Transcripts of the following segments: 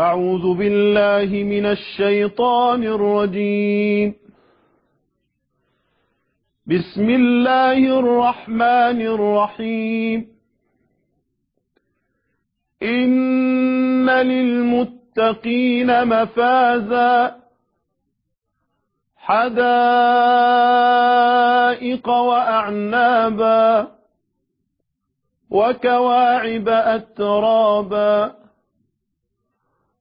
أعوذ بالله من الشيطان الرجيم. بسم الله الرحمن الرحيم. إن للمتقين مفازا. حدائق وأعنابا. وكواعب أترابا.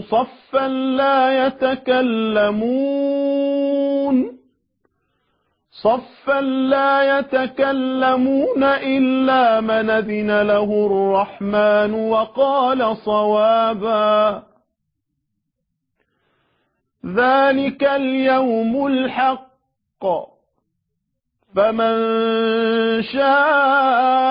صفا لا يتكلمون. صفا لا يتكلمون إلا من أذن له الرحمن وقال صوابا. ذلك اليوم الحق. فمن شاء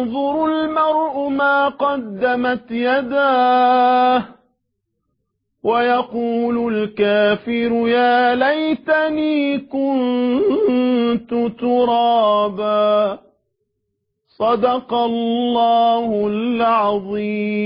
ينظر المرء ما قدمت يداه ويقول الكافر يا ليتني كنت ترابا. صدق الله العظيم.